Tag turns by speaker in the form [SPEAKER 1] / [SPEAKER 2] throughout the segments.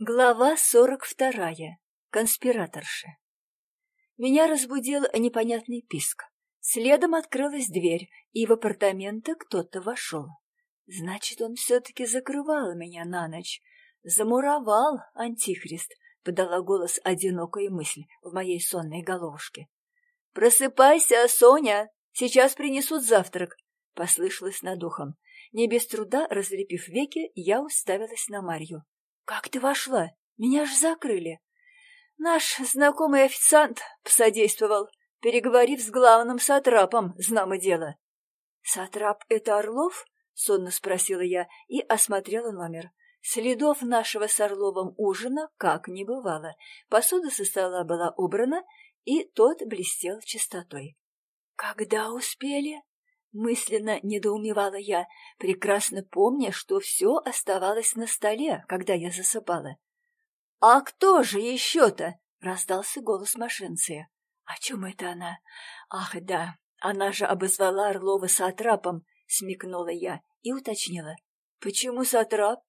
[SPEAKER 1] Глава сорок вторая. Конспираторша. Меня разбудил непонятный писк. Следом открылась дверь, и в апартаменты кто-то вошел. Значит, он все-таки закрывал меня на ночь. Замуровал, антихрист, подала голос одинокая мысль в моей сонной головушке. «Просыпайся, Соня! Сейчас принесут завтрак!» — послышалось над ухом. Не без труда, разлепив веки, я уставилась на Марью. «Как ты вошла? Меня ж закрыли!» «Наш знакомый официант посодействовал, переговорив с главным сатрапом, знамо дело». «Сатрап — это Орлов?» — сонно спросила я и осмотрела номер. Следов нашего с Орловым ужина как не бывало. Посуда со стола была убрана, и тот блестел чистотой. «Когда успели?» Мысленно недоумевала я, прекрасно помня, что все оставалось на столе, когда я засыпала. «А кто же еще-то?» — раздался голос Машинция. «О чем это она?» «Ах, да, она же обозвала Орлова сатрапом», — смекнула я и уточнила. «Почему сатрап?»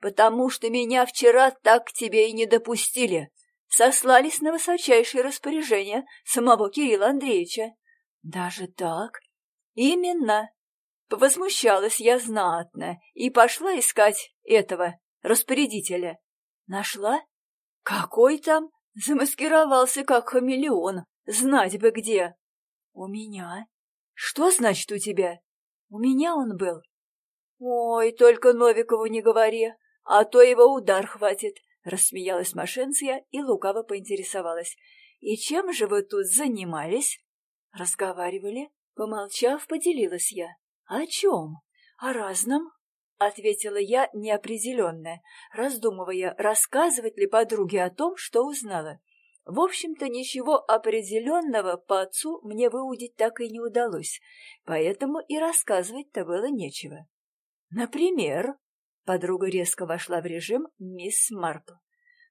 [SPEAKER 1] «Потому что меня вчера так к тебе и не допустили. Сослались на высочайшее распоряжение самого Кирилла Андреевича». «Даже так?» Именно. Возмущалась я знатно и пошла искать этого распорядителя. Нашла? Какой там? Замаскировался как хамелеон. Знать бы где. У меня. Что значит у тебя? У меня он был. Ой, только Новикову не говори, а то его удар хватит. Рассмеялась Машенция и лукаво поинтересовалась. И чем же вы тут занимались? Разговаривали. Помолчав, поделилась я. «О чем? О разном?» — ответила я неопределенная, раздумывая, рассказывать ли подруге о том, что узнала. В общем-то, ничего определенного по отцу мне выудить так и не удалось, поэтому и рассказывать-то было нечего. «Например?» — подруга резко вошла в режим мисс Марпл.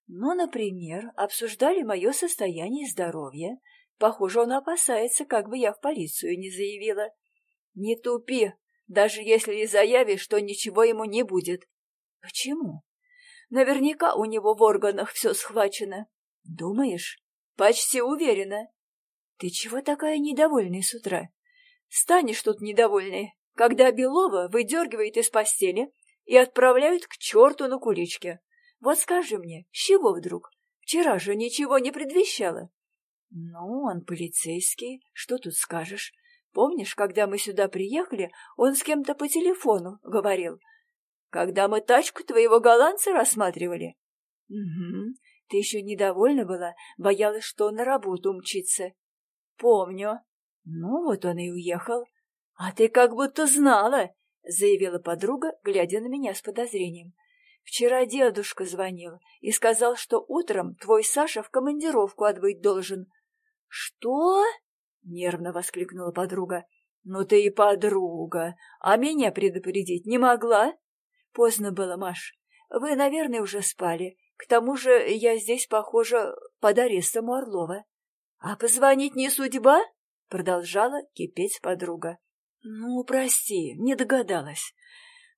[SPEAKER 1] «Ну, например, обсуждали мое состояние здоровья, Похоже, он опасается, как бы я в полицию не заявила. Не тупи, даже если и заявишь, что ничего ему не будет. Почему? Наверняка у него в органах все схвачено. Думаешь? Почти уверена. Ты чего такая недовольная с утра? Станешь тут недовольной, когда Белова выдергивает из постели и отправляют к черту на куличке. Вот скажи мне, с чего вдруг? Вчера же ничего не предвещало. «Ну, он полицейский, что тут скажешь? Помнишь, когда мы сюда приехали, он с кем-то по телефону говорил? Когда мы тачку твоего голландца рассматривали?» «Угу. Ты еще недовольна была, боялась, что на работу умчится». «Помню. Ну, вот он и уехал. А ты как будто знала», — заявила подруга, глядя на меня с подозрением. «Вчера дедушка звонил и сказал, что утром твой Саша в командировку отбыть должен. «Что?» — нервно воскликнула подруга. «Ну ты и подруга! А меня предупредить не могла?» «Поздно было, Маш. Вы, наверное, уже спали. К тому же я здесь, похоже, под арестом у Орлова». «А позвонить не судьба?» — продолжала кипеть подруга. «Ну, прости, не догадалась.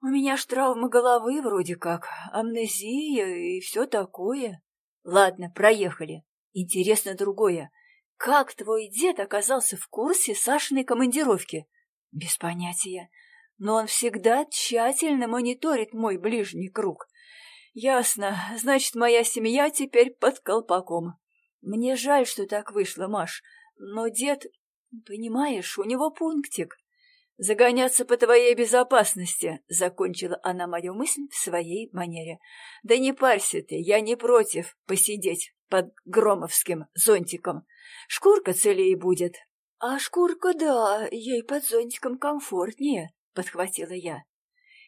[SPEAKER 1] У меня ж травма головы вроде как, амнезия и все такое». «Ладно, проехали. Интересно другое. Как твой дед оказался в курсе Сашиной командировки? Без понятия. Но он всегда тщательно мониторит мой ближний круг. Ясно. Значит, моя семья теперь под колпаком. Мне жаль, что так вышло, Маш. Но дед... Понимаешь, у него пунктик. «Загоняться по твоей безопасности», — закончила она мою мысль в своей манере. «Да не парься ты, я не против посидеть под громовским зонтиком. Шкурка целее будет. — А шкурка, да, ей под зонтиком комфортнее, — подхватила я.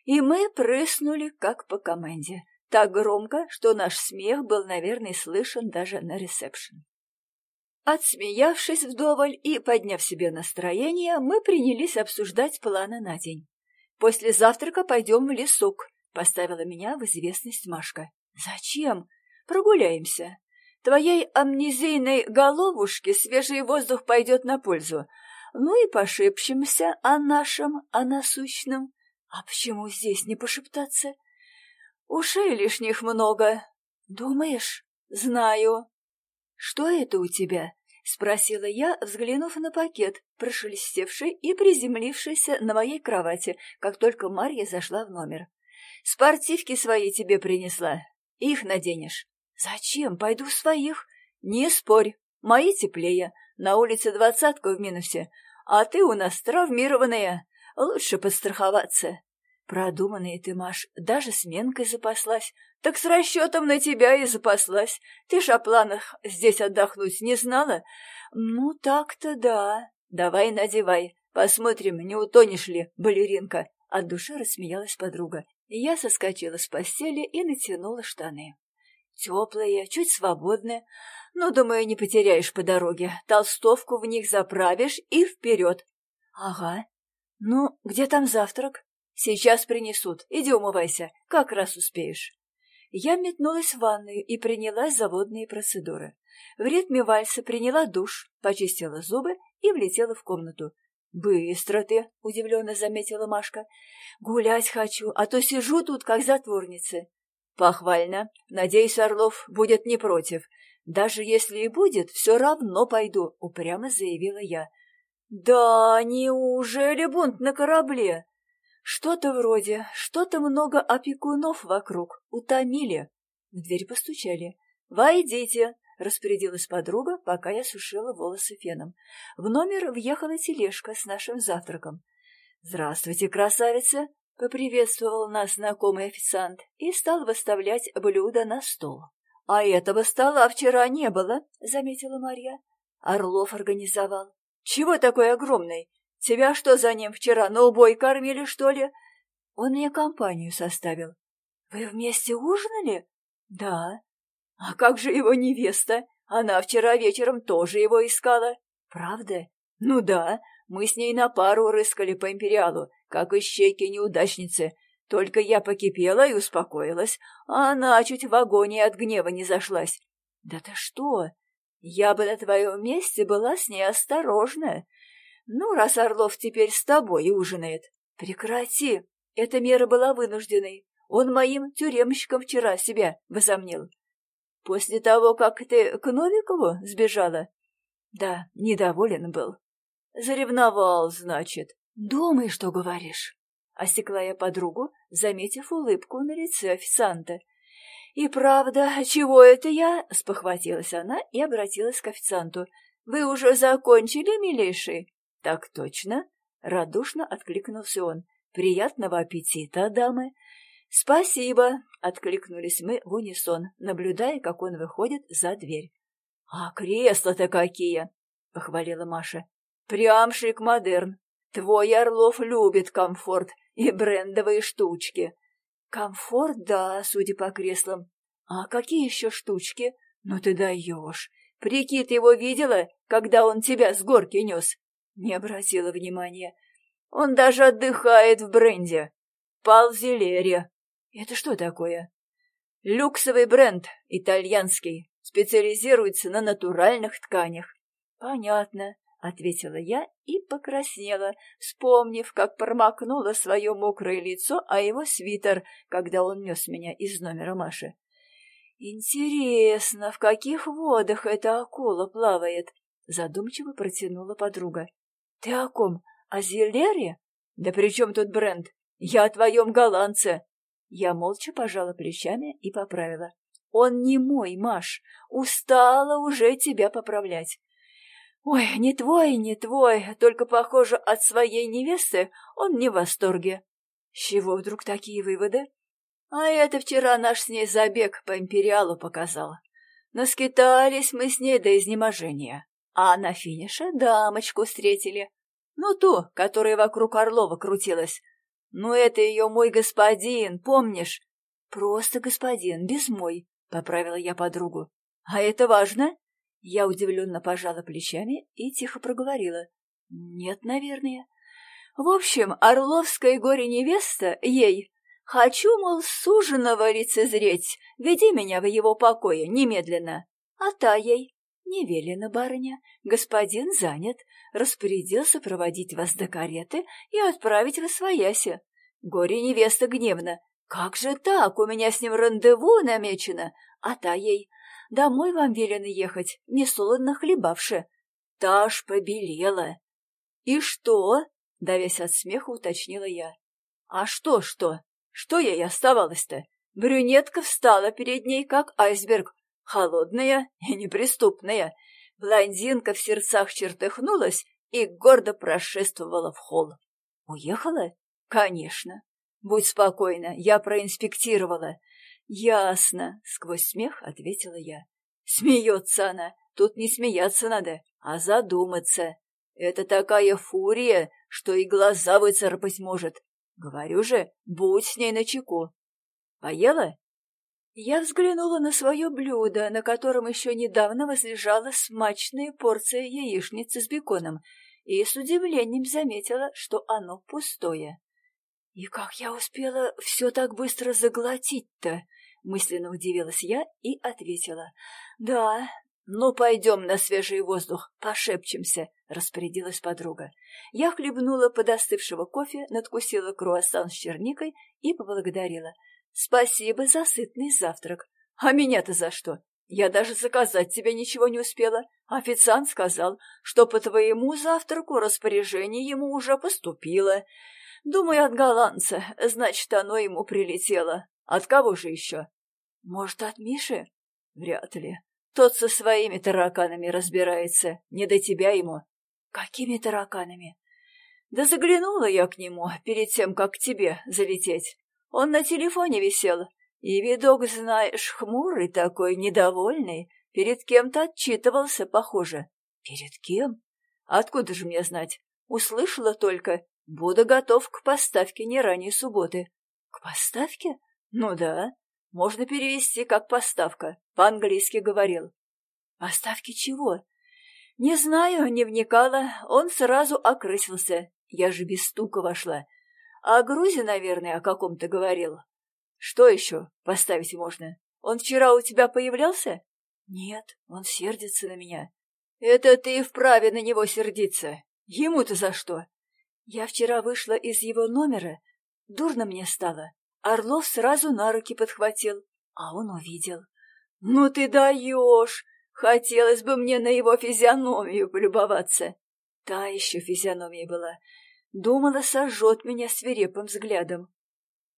[SPEAKER 1] И мы прыснули, как по команде, так громко, что наш смех был, наверное, слышен даже на ресепшн. Отсмеявшись вдоволь и подняв себе настроение, мы принялись обсуждать планы на день. «После завтрака пойдем в лесок», — поставила меня в известность Машка. «Зачем? Прогуляемся. Твоей амнезийной головушке свежий воздух пойдет на пользу. Ну и пошепчемся о нашем, о насущном. А почему здесь не пошептаться? Ушей лишних много. Думаешь? Знаю. Что это у тебя? Спросила я, взглянув на пакет, прошелестевший и приземлившийся на моей кровати, как только Марья зашла в номер. Спортивки свои тебе принесла. Их наденешь. Зачем? Пойду своих. Не спорь. Мои теплее. На улице двадцатка в минусе. А ты у нас травмированная. Лучше подстраховаться. Продуманная ты, Маш, даже сменкой запаслась. Так с расчетом на тебя и запаслась. Ты ж о планах здесь отдохнуть не знала? Ну, так-то да. Давай надевай. Посмотрим, не утонешь ли, балеринка. От души рассмеялась подруга. Я соскочила с постели и натянула штаны. Теплые, чуть свободные. Ну, думаю, не потеряешь по дороге. Толстовку в них заправишь и вперед. Ага. Ну, где там завтрак? Сейчас принесут. Иди умывайся, как раз успеешь. Я метнулась в ванную и принялась за водные процедуры. В ритме вальса приняла душ, почистила зубы и влетела в комнату. «Быстро ты!» — удивленно заметила Машка. «Гулять хочу, а то сижу тут, как затворница». «Похвально. Надеюсь, Орлов будет не против. Даже если и будет, все равно пойду», — упрямо заявила я. «Да, неужели бунт на корабле?» Что-то вроде, что-то много опекунов вокруг, утомили. В дверь постучали. «Войдите!» — распорядилась подруга, пока я сушила волосы феном. В номер въехала тележка с нашим завтраком. «Здравствуйте, красавица!» — поприветствовал нас знакомый официант и стал выставлять блюда на стол. «А этого стола вчера не было», — заметила Марья. Орлов организовал. «Чего такой огромный? Тебя что за ним вчера, на убой кормили, что ли? Он мне компанию составил. Вы вместе ужинали? Да. А как же его невеста? Она вчера вечером тоже его искала. Правда? Ну да, мы с ней на пару рыскали по империалу, как ищейки-неудачницы. Только я покипела и успокоилась, а она чуть в вагоне от гнева не зашлась. Да ты что? Я бы на твоем месте была с ней осторожна. Ну, раз Орлов теперь с тобой ужинает. Прекрати. Эта мера была вынужденной. Он моим тюремщиком вчера себя возомнил. После того, как ты к Новикову сбежала? Да, недоволен был. Заревновал, значит. Думай, что говоришь. Осекла я подругу, заметив улыбку на лице официанта. «И правда, чего это я?» — спохватилась она и обратилась к официанту. «Вы уже закончили, милейший?» «Так точно!» — радушно откликнулся он. «Приятного аппетита, дамы!» «Спасибо!» — откликнулись мы в унисон, наблюдая, как он выходит за дверь. «А кресла-то какие!» — похвалила Маша. «Прям шик-модерн. Твой Орлов любит комфорт и брендовые штучки». «Комфорт, да, судя по креслам. А какие еще штучки? Ну ты даешь! Прикид его видела, когда он тебя с горки нес? Не обратила внимания. Он даже отдыхает в бренде. Палзелерия. Это что такое? Люксовый бренд, итальянский, специализируется на натуральных тканях. Понятно, ответила я и покраснела, вспомнив, как промокнула свое мокрое лицо, а его свитер, когда он нес меня из номера Маши. Интересно, в каких водах эта акула плавает? Задумчиво протянула подруга. «Ты о ком? О Зелере? Да при чем тут бренд? Я о твоем голландце!» Я молча пожала плечами и поправила. «Он не мой, Маш. Устала уже тебя поправлять. Ой, не твой, не твой, только, похоже, от своей невесты он не в восторге. С чего вдруг такие выводы? А это вчера наш с ней забег по империалу показал. Наскитались мы с ней до изнеможения. А на финише дамочку встретили. Ну, ту, которая вокруг Орлова крутилась. Ну, это ее мой господин, помнишь? Просто господин, без мой, — поправила я подругу. А это важно? Я удивленно пожала плечами и тихо проговорила. Нет, наверное. В общем, Орловская горе-невеста ей. Хочу, мол, суженого лицезреть, веди меня в его покое немедленно. А та ей. «Не велено, барыня. Господин занят. Распорядился проводить вас до кареты и отправить в Освояси. Горе невеста гневно. Как же так? У меня с ним рандеву намечено. А та ей, домой вам велено ехать, не солоно хлебавши. Та аж побелела. И что? Давясь от смеха, уточнила я. А что, что? Что ей оставалось-то? Брюнетка встала перед ней, как айсберг, холодная и неприступная. Блондинка в сердцах чертыхнулась и гордо прошествовала в холл. Уехала? Конечно. Будь спокойна, я проинспектировала. Ясно, сквозь смех ответила я. Смеется она. Тут не смеяться надо, а задуматься. Это такая фурия, что и глаза выцарапать может. Говорю же, будь с ней начеку. Поела? Я взглянула на свое блюдо, на котором еще недавно возлежала смачная порция яичницы с беконом, и с удивлением заметила, что оно пустое. «И как я успела все так быстро заглотить-то?» — мысленно удивилась я и ответила. «Да, ну пойдем на свежий воздух, пошепчемся», — распорядилась подруга. Я хлебнула подостывшего кофе, надкусила круассан с черникой и поблагодарила. «Спасибо за сытный завтрак. А меня-то за что? Я даже заказать тебе ничего не успела. Официант сказал, что по твоему завтраку распоряжение ему уже поступило. Думаю, от голландца, значит, оно ему прилетело. От кого же еще? Может, от Миши? Вряд ли. Тот со своими тараканами разбирается, не до тебя ему. Какими тараканами? Да заглянула я к нему перед тем, как к тебе залететь. Он на телефоне висел, и видок, знаешь, хмурый такой, недовольный, перед кем-то отчитывался, похоже. Перед кем? Откуда же мне знать? Услышала только. Буду готов к поставке не ранее субботы. К поставке? Ну да. Можно перевести как поставка. По-английски говорил. Поставки чего? Не знаю, не вникала. Он сразу окрысился. Я же без стука вошла. А Грузи, наверное, о каком-то говорил. Что еще поставить можно? Он вчера у тебя появлялся? Нет, он сердится на меня. Это ты вправе на него сердиться. Ему-то за что? Я вчера вышла из его номера. Дурно мне стало. Орлов сразу на руки подхватил, а он увидел. Ну ты даешь! Хотелось бы мне на его физиономию полюбоваться. Та еще физиономия была. Думала, сожжет меня свирепым взглядом.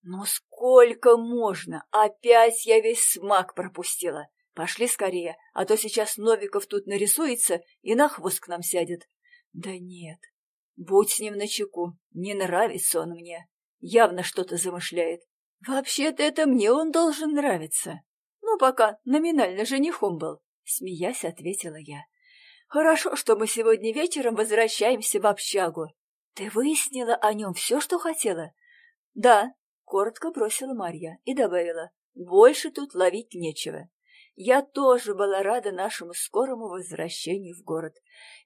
[SPEAKER 1] «Ну сколько можно? Опять я весь смак пропустила. Пошли скорее, а то сейчас Новиков тут нарисуется и на хвост к нам сядет». «Да нет, будь с ним начеку, не нравится он мне. Явно что-то замышляет. Вообще-то это мне он должен нравиться. Ну, пока номинально женихом был», — смеясь ответила я. «Хорошо, что мы сегодня вечером возвращаемся в общагу. Ты выяснила о нем все, что хотела?» «Да, Коротко бросила Марья и добавила, больше тут ловить нечего. Я тоже была рада нашему скорому возвращению в город.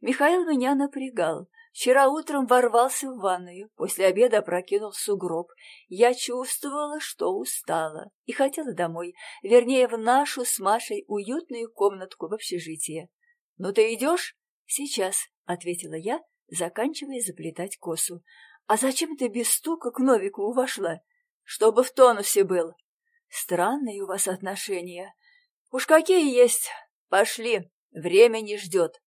[SPEAKER 1] Михаил меня напрягал. Вчера утром ворвался в ванную, после обеда опрокинул сугроб. Я чувствовала, что устала, и хотела домой, вернее, в нашу с Машей уютную комнатку в общежитии. — Ну ты идешь? — Сейчас, — ответила я, заканчивая заплетать косу. — А зачем ты без стука к Новику вошла? чтобы в тонусе был. Странные у вас отношения. Уж какие есть. Пошли, время не ждет.